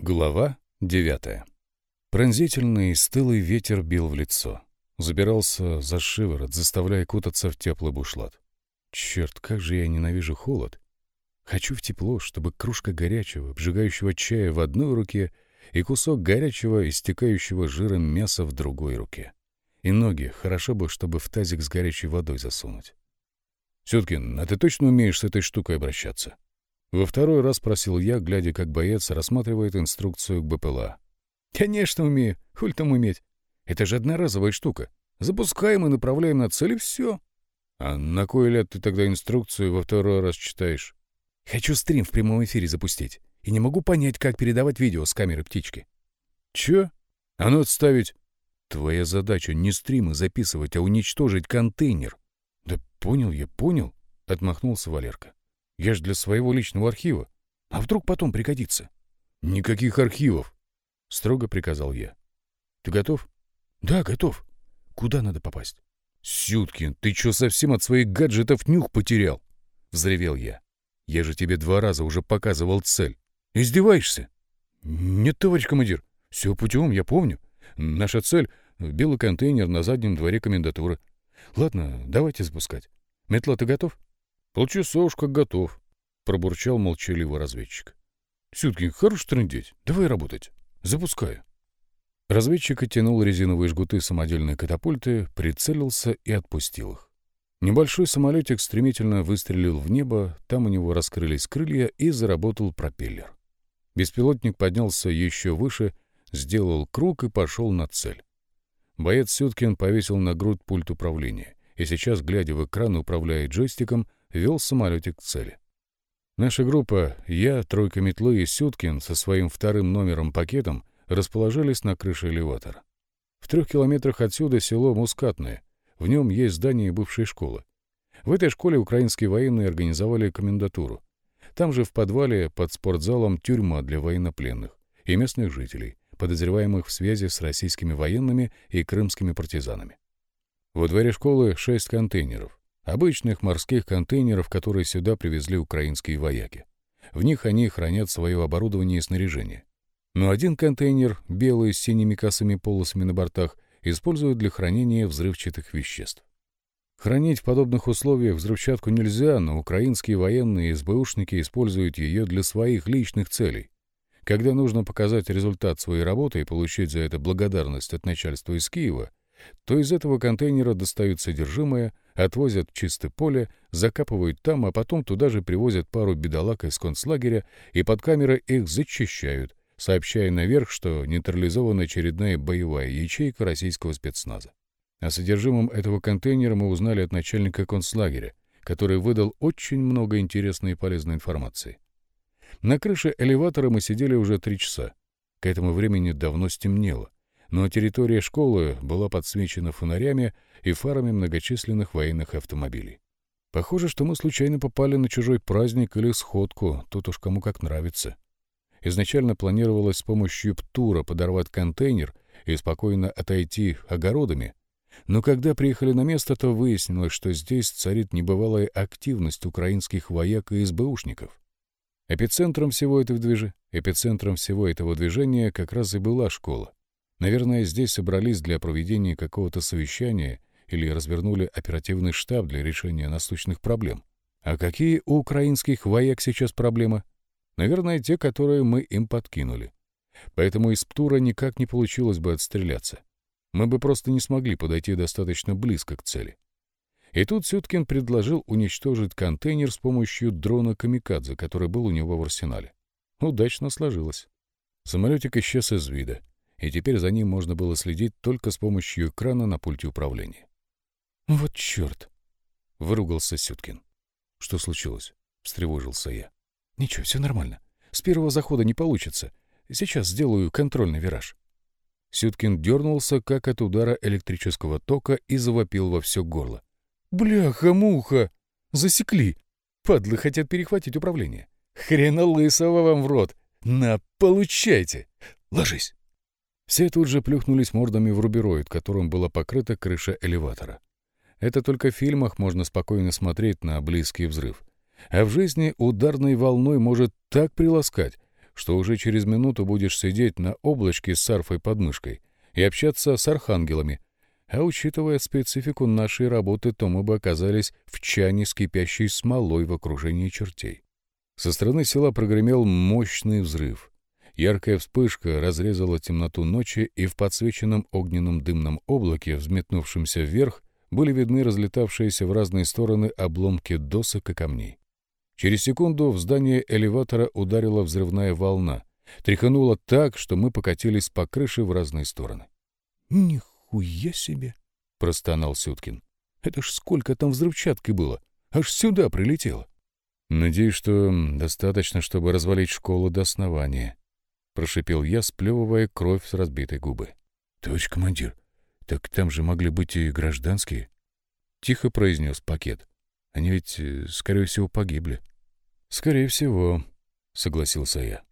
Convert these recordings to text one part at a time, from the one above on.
Глава девятая. Пронзительный стылый ветер бил в лицо. Забирался за шиворот, заставляя кутаться в теплый бушлат. Черт, как же я ненавижу холод. Хочу в тепло, чтобы кружка горячего, обжигающего чая в одной руке и кусок горячего, истекающего жиром мяса в другой руке. И ноги хорошо бы, чтобы в тазик с горячей водой засунуть. «Сюткин, а ты точно умеешь с этой штукой обращаться?» Во второй раз спросил я, глядя, как боец рассматривает инструкцию к БПЛА. «Конечно умею. Хуль там уметь. Это же одноразовая штука. Запускаем и направляем на цель, и все». «А на кой ляд ты тогда инструкцию во второй раз читаешь?» «Хочу стрим в прямом эфире запустить. И не могу понять, как передавать видео с камеры птички». «Чё? А ну отставить!» «Твоя задача не стримы записывать, а уничтожить контейнер». «Да понял я, понял», — отмахнулся Валерка. Я ж для своего личного архива. А вдруг потом пригодится? Никаких архивов, строго приказал я. Ты готов? Да, готов. Куда надо попасть? Сюткин, ты что, совсем от своих гаджетов нюх потерял? Взревел я. Я же тебе два раза уже показывал цель. Издеваешься? Нет, товарищ командир, все путем, я помню. Наша цель — белый контейнер на заднем дворе комендатуры. Ладно, давайте запускать. Метла, ты готов? «Полчаса уж как готов», — пробурчал молчаливый разведчик. «Сюткин, хорош трындеть. Давай работать. Запускаю». Разведчик оттянул резиновые жгуты самодельной катапульты, прицелился и отпустил их. Небольшой самолетик стремительно выстрелил в небо, там у него раскрылись крылья и заработал пропеллер. Беспилотник поднялся еще выше, сделал круг и пошел на цель. Боец Сюткин повесил на грудь пульт управления и сейчас, глядя в экран, управляя джойстиком, вел самолетик к цели. Наша группа, я, тройка метлы и Сюткин со своим вторым номером пакетом расположились на крыше элеватора. В трех километрах отсюда село Мускатное. В нем есть здание бывшей школы. В этой школе украинские военные организовали комендатуру. Там же в подвале под спортзалом тюрьма для военнопленных и местных жителей, подозреваемых в связи с российскими военными и крымскими партизанами. Во дворе школы шесть контейнеров обычных морских контейнеров, которые сюда привезли украинские вояки. В них они хранят свое оборудование и снаряжение. Но один контейнер, белый с синими косыми полосами на бортах, используют для хранения взрывчатых веществ. Хранить в подобных условиях взрывчатку нельзя, но украинские военные и СБУшники используют ее для своих личных целей. Когда нужно показать результат своей работы и получить за это благодарность от начальства из Киева, то из этого контейнера достают содержимое, отвозят в чистое поле, закапывают там, а потом туда же привозят пару бедолаг из концлагеря и под камерой их зачищают, сообщая наверх, что нейтрализована очередная боевая ячейка российского спецназа. О содержимом этого контейнера мы узнали от начальника концлагеря, который выдал очень много интересной и полезной информации. На крыше элеватора мы сидели уже три часа. К этому времени давно стемнело но территория школы была подсвечена фонарями и фарами многочисленных военных автомобилей. Похоже, что мы случайно попали на чужой праздник или сходку, тут уж кому как нравится. Изначально планировалось с помощью ПТУРа подорвать контейнер и спокойно отойти огородами, но когда приехали на место, то выяснилось, что здесь царит небывалая активность украинских вояк и СБУшников. Эпицентром всего этого движения, эпицентром всего этого движения как раз и была школа. Наверное, здесь собрались для проведения какого-то совещания или развернули оперативный штаб для решения насущных проблем. А какие у украинских вояк сейчас проблемы? Наверное, те, которые мы им подкинули. Поэтому из Птура никак не получилось бы отстреляться. Мы бы просто не смогли подойти достаточно близко к цели. И тут Сюткин предложил уничтожить контейнер с помощью дрона «Камикадзе», который был у него в арсенале. Удачно сложилось. Самолетик исчез из вида и теперь за ним можно было следить только с помощью экрана на пульте управления. «Вот черт!» — выругался Сюткин. «Что случилось?» — встревожился я. «Ничего, все нормально. С первого захода не получится. Сейчас сделаю контрольный вираж». Сюткин дернулся, как от удара электрического тока, и завопил во все горло. «Бляха-муха! Засекли! Падлы хотят перехватить управление. Хрена лысого вам в рот! На, получайте! Ложись!» Все тут же плюхнулись мордами в рубероид, которым была покрыта крыша элеватора. Это только в фильмах можно спокойно смотреть на близкий взрыв. А в жизни ударной волной может так приласкать, что уже через минуту будешь сидеть на облачке с сарфой под мышкой и общаться с архангелами, а учитывая специфику нашей работы, то мы бы оказались в чане с кипящей смолой в окружении чертей. Со стороны села прогремел мощный взрыв. Яркая вспышка разрезала темноту ночи, и в подсвеченном огненном дымном облаке, взметнувшемся вверх, были видны разлетавшиеся в разные стороны обломки досок и камней. Через секунду в здание элеватора ударила взрывная волна, тряханула так, что мы покатились по крыше в разные стороны. «Нихуя себе!» — простонал Сюткин. «Это ж сколько там взрывчатки было! Аж сюда прилетело!» «Надеюсь, что достаточно, чтобы развалить школу до основания», — прошипел я, сплевывая кровь с разбитой губы. «Товарищ командир, так там же могли быть и гражданские», — тихо произнес пакет. «Они ведь, э, скорее всего, погибли». «Скорее всего», — согласился я.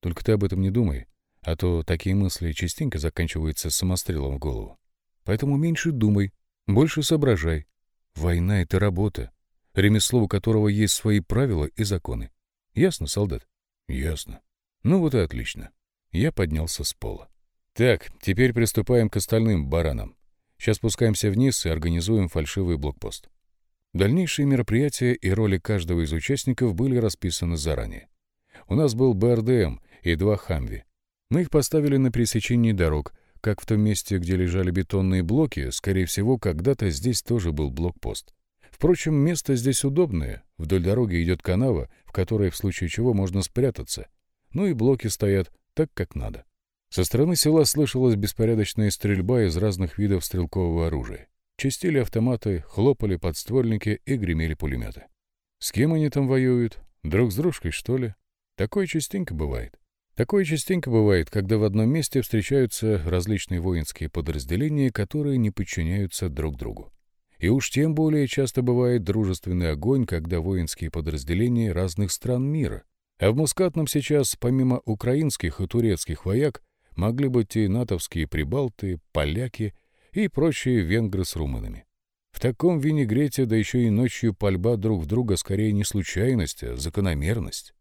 «Только ты об этом не думай, а то такие мысли частенько заканчиваются самострелом в голову. Поэтому меньше думай, больше соображай. Война — это работа, ремесло у которого есть свои правила и законы. Ясно, солдат? Ясно. Ну вот и отлично. Я поднялся с пола. Так, теперь приступаем к остальным баранам. Сейчас спускаемся вниз и организуем фальшивый блокпост. Дальнейшие мероприятия и роли каждого из участников были расписаны заранее. У нас был БРДМ и два «Хамви». Мы их поставили на пересечении дорог, как в том месте, где лежали бетонные блоки, скорее всего, когда-то здесь тоже был блокпост. Впрочем, место здесь удобное. Вдоль дороги идет канава, в которой в случае чего можно спрятаться. Ну и блоки стоят так, как надо. Со стороны села слышалась беспорядочная стрельба из разных видов стрелкового оружия. Чистили автоматы, хлопали подствольники и гремели пулеметы. С кем они там воюют? Друг с дружкой, что ли? Такое частенько бывает. Такое частенько бывает, когда в одном месте встречаются различные воинские подразделения, которые не подчиняются друг другу. И уж тем более часто бывает дружественный огонь, когда воинские подразделения разных стран мира. А в Мускатном сейчас, помимо украинских и турецких вояк, могли быть и натовские прибалты, поляки и прочие венгры с румынами. В таком винегрете, да еще и ночью пальба друг в друга скорее не случайность, а закономерность.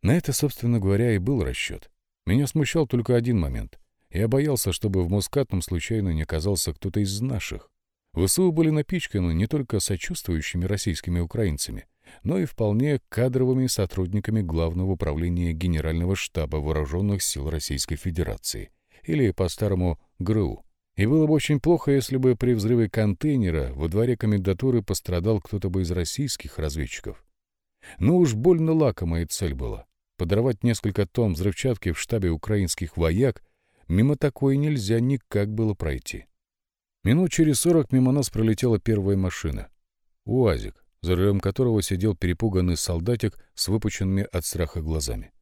На это, собственно говоря, и был расчет. Меня смущал только один момент. Я боялся, чтобы в Мускатном случайно не оказался кто-то из наших. ВСУ были напичканы не только сочувствующими российскими украинцами, но и вполне кадровыми сотрудниками Главного управления Генерального штаба Вооруженных сил Российской Федерации, или по-старому ГРУ. И было бы очень плохо, если бы при взрыве контейнера во дворе комендатуры пострадал кто-то бы из российских разведчиков. Но уж больно лакомая цель была. Подорвать несколько тонн взрывчатки в штабе украинских вояк мимо такой нельзя никак было пройти. Минут через сорок мимо нас пролетела первая машина. УАЗик, за рулем которого сидел перепуганный солдатик с выпученными от страха глазами.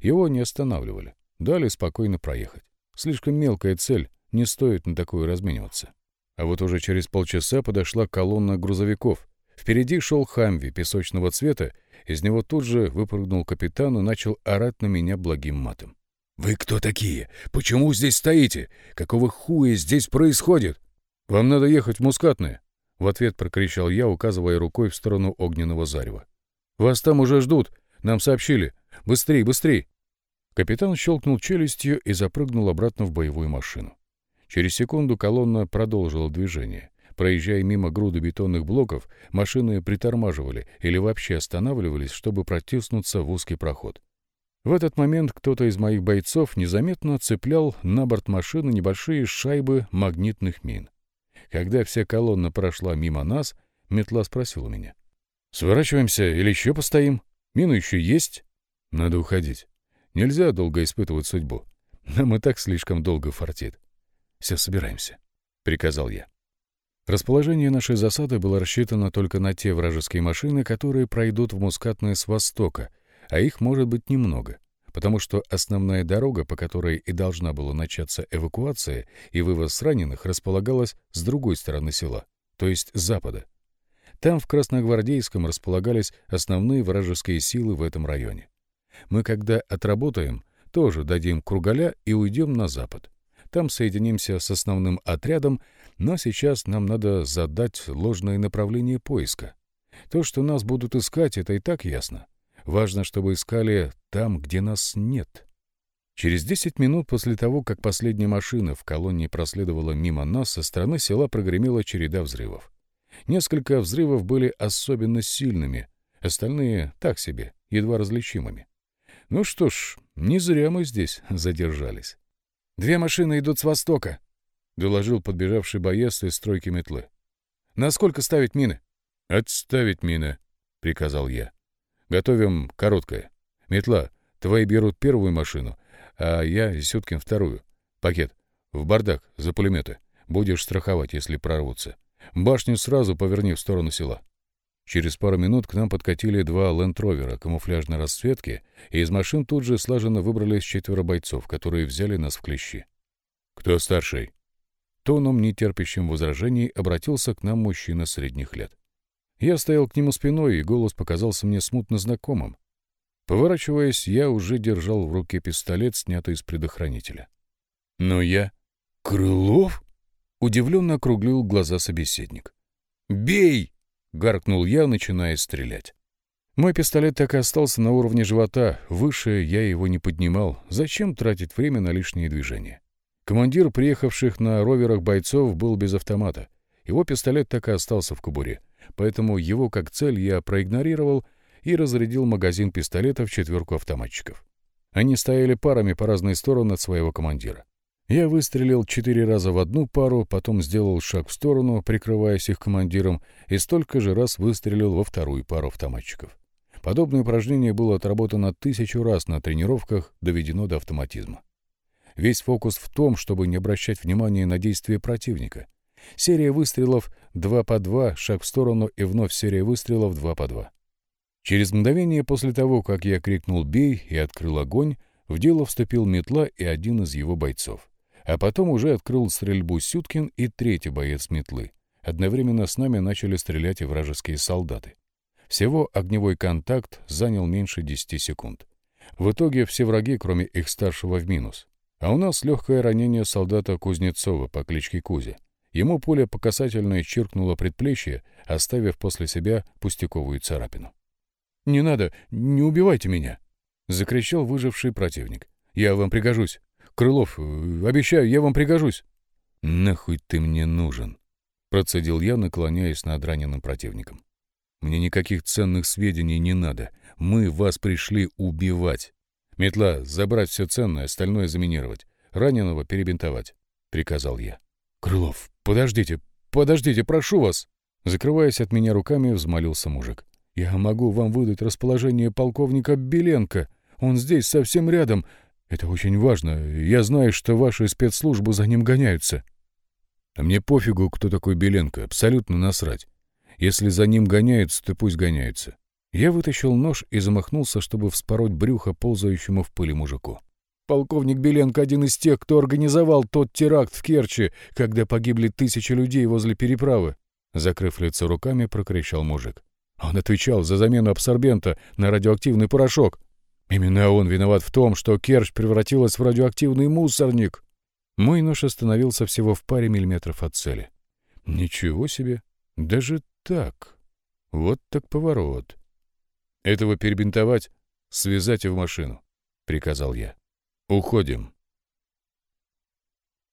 Его не останавливали, дали спокойно проехать. Слишком мелкая цель, не стоит на такую размениваться. А вот уже через полчаса подошла колонна грузовиков. Впереди шел Хамви песочного цвета, из него тут же выпрыгнул капитан и начал орать на меня благим матом. «Вы кто такие? Почему здесь стоите? Какого хуя здесь происходит?» «Вам надо ехать в Мускатное!» — в ответ прокричал я, указывая рукой в сторону огненного зарева. «Вас там уже ждут! Нам сообщили! Быстрей, быстрей!» Капитан щелкнул челюстью и запрыгнул обратно в боевую машину. Через секунду колонна продолжила движение. Проезжая мимо груды бетонных блоков, машины притормаживали или вообще останавливались, чтобы протиснуться в узкий проход. В этот момент кто-то из моих бойцов незаметно цеплял на борт машины небольшие шайбы магнитных мин. Когда вся колонна прошла мимо нас, метла спросила меня. «Сворачиваемся или еще постоим? Мину еще есть?» «Надо уходить. Нельзя долго испытывать судьбу. Нам и так слишком долго фартит. Все, собираемся», — приказал я. Расположение нашей засады было рассчитано только на те вражеские машины, которые пройдут в Мускатное с востока, а их может быть немного потому что основная дорога, по которой и должна была начаться эвакуация и вывоз раненых, располагалась с другой стороны села, то есть с запада. Там, в Красногвардейском, располагались основные вражеские силы в этом районе. Мы, когда отработаем, тоже дадим кругаля и уйдем на запад. Там соединимся с основным отрядом, но сейчас нам надо задать ложное направление поиска. То, что нас будут искать, это и так ясно. Важно, чтобы искали там, где нас нет. Через 10 минут после того, как последняя машина в колонне проследовала мимо нас, со стороны села прогремела череда взрывов. Несколько взрывов были особенно сильными, остальные — так себе, едва различимыми. Ну что ж, не зря мы здесь задержались. «Две машины идут с востока», — доложил подбежавший боец из стройки метлы. «Насколько ставить мины?» «Отставить мины», — приказал я. «Готовим короткое. Метла, твои берут первую машину, а я Сюткин вторую. Пакет. В бардак, за пулеметы. Будешь страховать, если прорвутся. Башню сразу поверни в сторону села. Через пару минут к нам подкатили два лендровера камуфляжной расцветки, и из машин тут же слаженно выбрались четверо бойцов, которые взяли нас в клещи. «Кто старший?» Тоном, нетерпящим возражений, обратился к нам мужчина средних лет. Я стоял к нему спиной, и голос показался мне смутно знакомым. Поворачиваясь, я уже держал в руке пистолет, снятый из предохранителя. Но я... «Крылов?» — удивленно округлил глаза собеседник. «Бей!» — гаркнул я, начиная стрелять. Мой пистолет так и остался на уровне живота, выше я его не поднимал. Зачем тратить время на лишние движения? Командир приехавших на роверах бойцов был без автомата. Его пистолет так и остался в кобуре, поэтому его как цель я проигнорировал и разрядил магазин пистолета в четверку автоматчиков. Они стояли парами по разные стороны от своего командира. Я выстрелил четыре раза в одну пару, потом сделал шаг в сторону, прикрываясь их командиром, и столько же раз выстрелил во вторую пару автоматчиков. Подобное упражнение было отработано тысячу раз на тренировках, доведено до автоматизма. Весь фокус в том, чтобы не обращать внимания на действия противника. Серия выстрелов два по два, шаг в сторону и вновь серия выстрелов два по два. Через мгновение после того, как я крикнул «бей» и открыл огонь, в дело вступил метла и один из его бойцов. А потом уже открыл стрельбу Сюткин и третий боец метлы. Одновременно с нами начали стрелять и вражеские солдаты. Всего огневой контакт занял меньше 10 секунд. В итоге все враги, кроме их старшего, в минус. А у нас легкое ранение солдата Кузнецова по кличке Кузя. Ему пуля по касательной чиркнула предплечье, оставив после себя пустяковую царапину. «Не надо, не убивайте меня!» — закричал выживший противник. «Я вам пригожусь. Крылов, э, обещаю, я вам пригожусь!» «Нахуй ты мне нужен?» — процедил я, наклоняясь над раненым противником. «Мне никаких ценных сведений не надо. Мы вас пришли убивать. Метла, забрать все ценное, остальное заминировать. Раненого перебинтовать», — приказал я. «Крылов, подождите, подождите, прошу вас!» Закрываясь от меня руками, взмолился мужик. Я могу вам выдать расположение полковника Беленко. Он здесь, совсем рядом. Это очень важно. Я знаю, что ваши спецслужбы за ним гоняются. А мне пофигу, кто такой Беленко. Абсолютно насрать. Если за ним гоняются, то пусть гоняются. Я вытащил нож и замахнулся, чтобы вспороть брюхо ползающему в пыли мужику. Полковник Беленко один из тех, кто организовал тот теракт в Керчи, когда погибли тысячи людей возле переправы. Закрыв лицо руками, прокричал мужик. Он отвечал за замену абсорбента на радиоактивный порошок. Именно он виноват в том, что Керчь превратилась в радиоактивный мусорник. Мой нож остановился всего в паре миллиметров от цели. Ничего себе! Даже так. Вот так поворот. Этого перебинтовать, связать и в машину, — приказал я. Уходим.